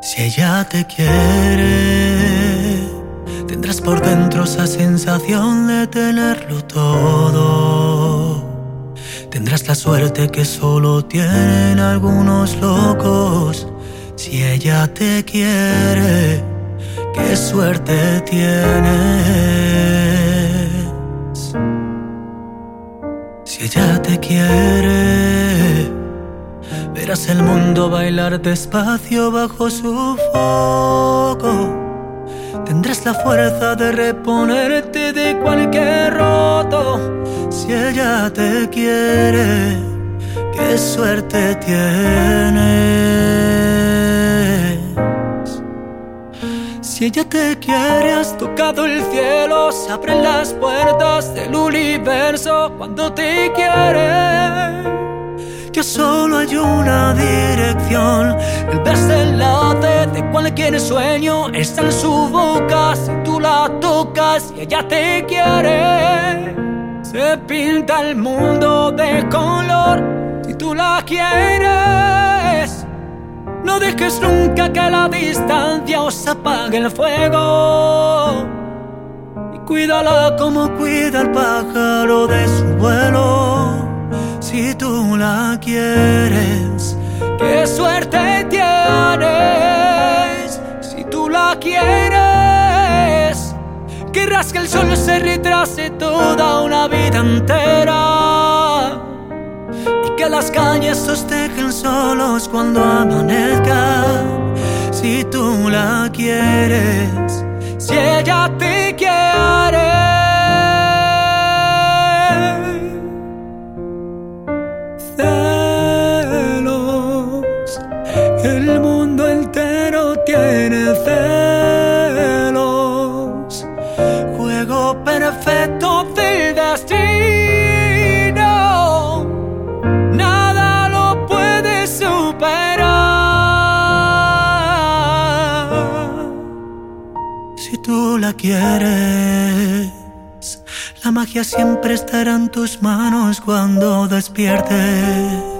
Si ella te quiere, tendrás por dentro esa sensación de tenerlo todo. Tendrás la suerte que solo tienen algunos locos. Si ella te quiere, qué suerte tienes. El mundo bailar despacio bajo su foco. Tendrás la fuerza de reponerte de cualquier roto. Si ella te quiere, qué suerte tienes. Si ella te quiere, has tocado el cielo, se abren las puertas del universo cuando te quiere que solo hay una dirección. El desenlace de cualquier sueño está en su boca. Si tú la tocas y ella te quiere, se pinta el mundo de color. Si tú la quieres, no dejes nunca que la distancia os apague el fuego. Y cuídala como cuida el pájaro de su vuelo la quieres. Qué suerte tienes si tú la quieres. Querrás que el sol se retrase toda una vida entera. Y que las calles os dejen solos cuando amanezca. Si tú la quieres, si ella te quiere. Celos. Juego perfecto del destino. Nada lo puede superar. Si tú la quieres, la magia siempre estará en tus manos cuando despiertes.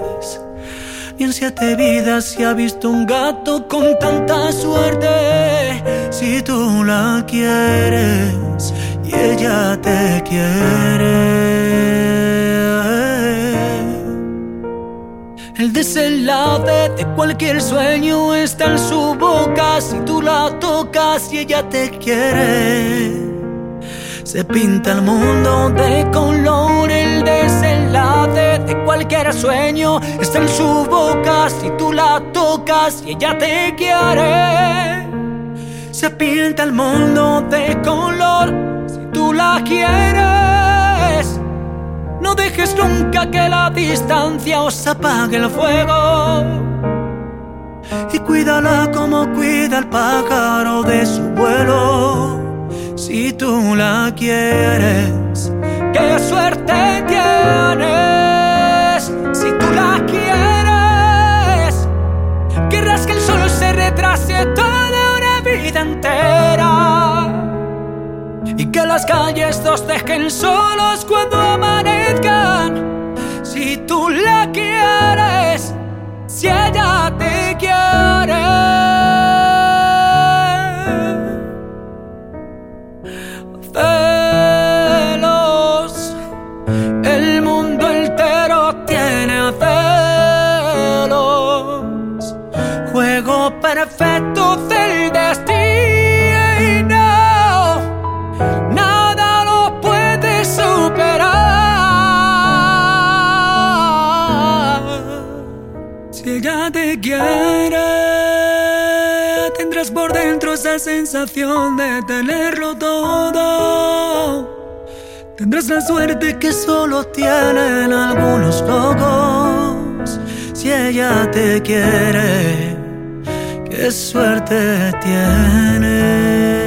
Y en siete vidas se ha visto un gato con tanta suerte. Si tú la quieres y ella te quiere. El desenlace de cualquier sueño está en su boca. Si tú la tocas y ella te quiere. Se pinta el mundo de color, el desenlace de cualquier sueño está en su boca. Si tú la tocas y ella te quiere, se pinta el mundo de color. Si tú la quieres, no dejes nunca que la distancia os apague el fuego. Y cuídala como cuida el pájaro de su vuelo si tú la quieres. ¡Qué suerte retrase toda una vida entera. Y que las calles nos dejen solos cuando amanezcan. Si tú la quieres, si ella perfecto del destino. Nada lo puede superar. Si ella te quiere, tendrás por dentro esa sensación de tenerlo todo. Tendrás la suerte que solo tienen algunos locos. Si ella te quiere qué suerte tienes.